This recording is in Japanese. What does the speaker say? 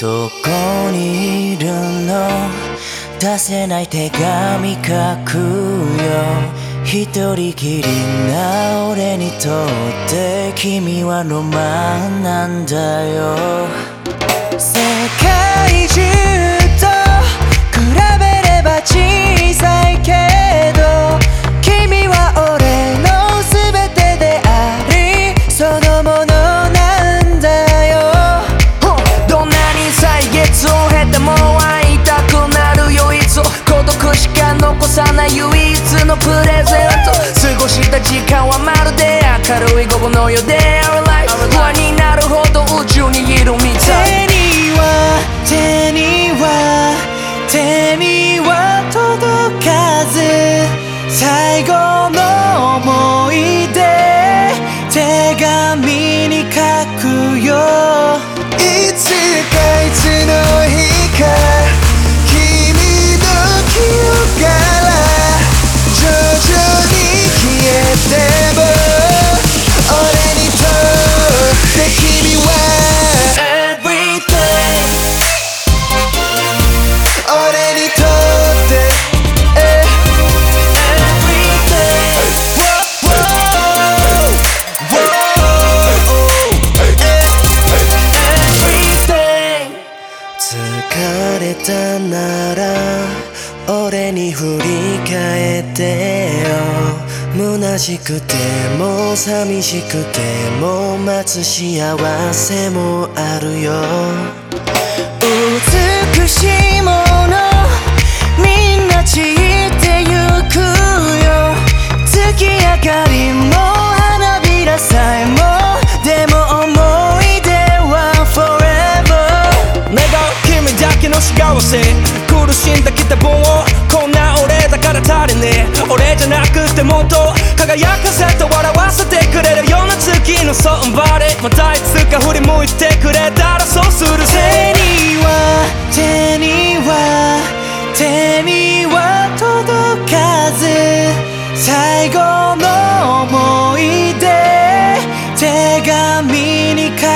どこにいるの？出せない手紙書くよ。一人きりな俺にとって君はロマンなんだよ。世界中軽い午後のようたなら俺に振り返ってよ。虚しくても寂しくても待つ幸せもあるよ。美しい君だけの幸せ。苦しんだきた分を。こんな俺だから足りねえ。俺じゃなくてもっと。輝かせて笑わせてくれるような月のそんばでまたいつか振り向いてくれたらそうするぜ。手には手には手には届かず。最後の思い出。手紙に書